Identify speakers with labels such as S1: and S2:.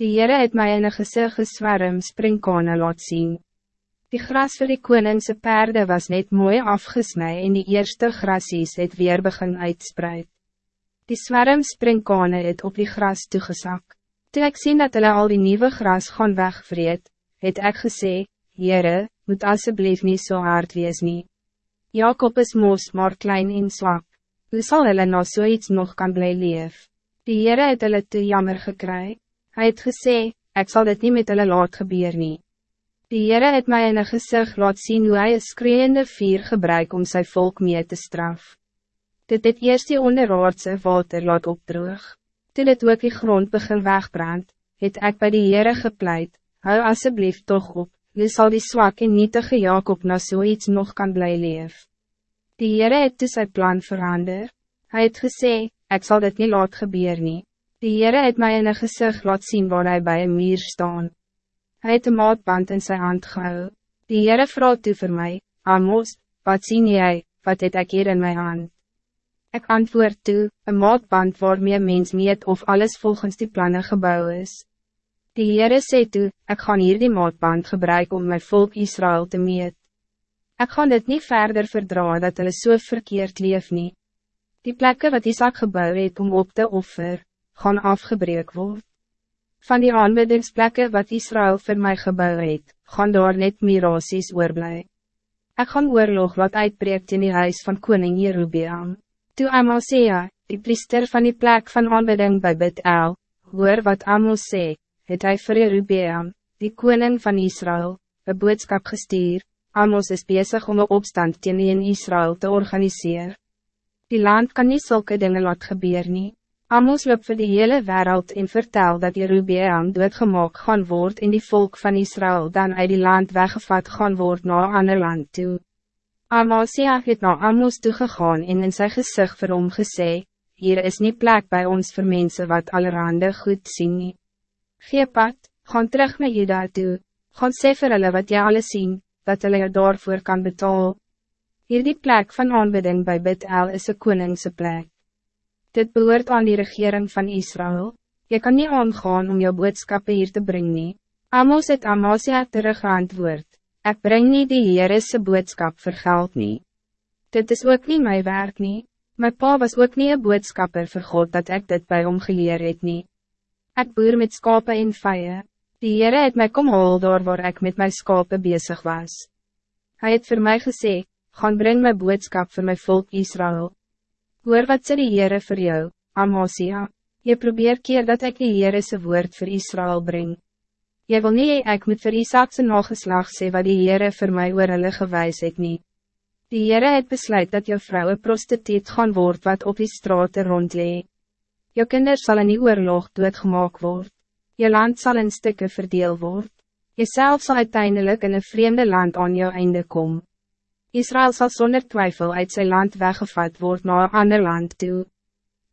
S1: Die Heere het my in een gezicht geswerm springkane laat zien. Die gras vir die koningse perde was net mooi afgesnij en die eerste grasies het weer begin uitspreid. Die swerm springkane het op die gras toegesak. Toe ek sien dat hulle al die nieuwe gras gaan wegvreed, het ek gesê, Heere, moet alsjeblieft niet zo so hard wees nie. Jacob is moos maar klein en zwak. Hoe zal hulle nou zoiets so nog kan blij leef? Die Heere het hulle te jammer gekry. Hij het gesê, ik zal dit niet met hulle laat gebeur nie. Die Heere het mij in een gezicht laat zien hoe hij een skreeende vier gebruik om zijn volk mee te straf. Dit het eerst die onderaardse water laat opdroog. Toen het ook die grond begin wegbrand, het ek bij die Heere gepleit, hou alsjeblieft toch op, wie zal die zwak en nietige Jacob na zoiets so nog kan blij leef. Die Heere het dus sy plan verander, hij het gesê, ik zal dit niet laat gebeur nie. Die Heere het mij in een gezicht laat zien waar hij bij een muur staan. Hij het een maatband in zijn hand gehou. Die Heere vraagt toe voor mij, Amos, wat zie jij, wat het ek hier in mijn hand? Ik antwoord toe, een maatband waarmee mens meet of alles volgens die plannen gebouwd is. Die Heere sê toe, ik ga hier die maatband gebruiken om mijn volk Israël te meet. Ik ga dit niet verder verdraaien dat hulle so verkeerd leef nie. Die plekken wat Isaac gebouwd het om op te offer, gaan afgebreek word. Van die aanbiddingsplekken wat Israël voor mij gebouwd het, gaan daar net mirasies oorblij. Ek gaan oorlog wat uitbreekt in die huis van koning Jerubiam. Toe Amasea, die priester van die plek van aanbidding bij Bet-El, hoor wat Amos sê, het hy vir Jerubiam, die koning van Israël, een boodskap gestuur, Amos is bezig om een opstand teen in Israël te organiseren. Die land kan niet zulke dingen laat gebeuren. nie. Amos loop vir die hele wereld en vertel dat Jerubeam doodgemaak gaan word en die volk van Israël dan uit die land weggevat gaan word na ander land toe. Amasia het na Amos toegegaan en in sy gezicht vir hom gesê, hier is niet plek bij ons voor mensen wat allerhande goed sien nie. Gee pad, gaan terug naar Juda toe, gaan sê vir hulle wat jy alles sien, dat hulle jou daarvoor kan betalen. Hier die plek van aanbidding bij Bethel is een koningse plek. Dit behoort aan die regering van Israël. Je kan niet aangaan om jouw boodschappen hier te brengen. Amos het Amasia terug antwoord. Ik breng niet die Heerese boodschap voor geld niet. Dit is ook niet mijn werk niet. Mijn pa was ook niet een boodschapper voor God dat ik dit bij hom geleer het niet. Ik boer met skape en vijien. Die Heere het my kom hol door waar ik met mijn skape bezig was. Hij het voor mij gezegd, gaan breng mijn boodschap voor mijn volk Israël. Hoor wat sê die Heere vir jou, Amasia, je probeer keer dat ik die Heere se woord voor Israël breng. Je wil niet ek moet vir Isaakse nageslag sê wat die Heere vir my oor hulle gewys het nie. Die Heere het besluit dat jou vrouw een prostituut gaan word wat op die straat rondlee. Jou kinders sal in die oorlog doodgemaak word. Je land zal in stukken verdeel word. Jezelf zal uiteindelijk in een vreemde land aan jou einde komen. Israël zal zonder twijfel uit zijn land weggevat worden naar een ander land toe.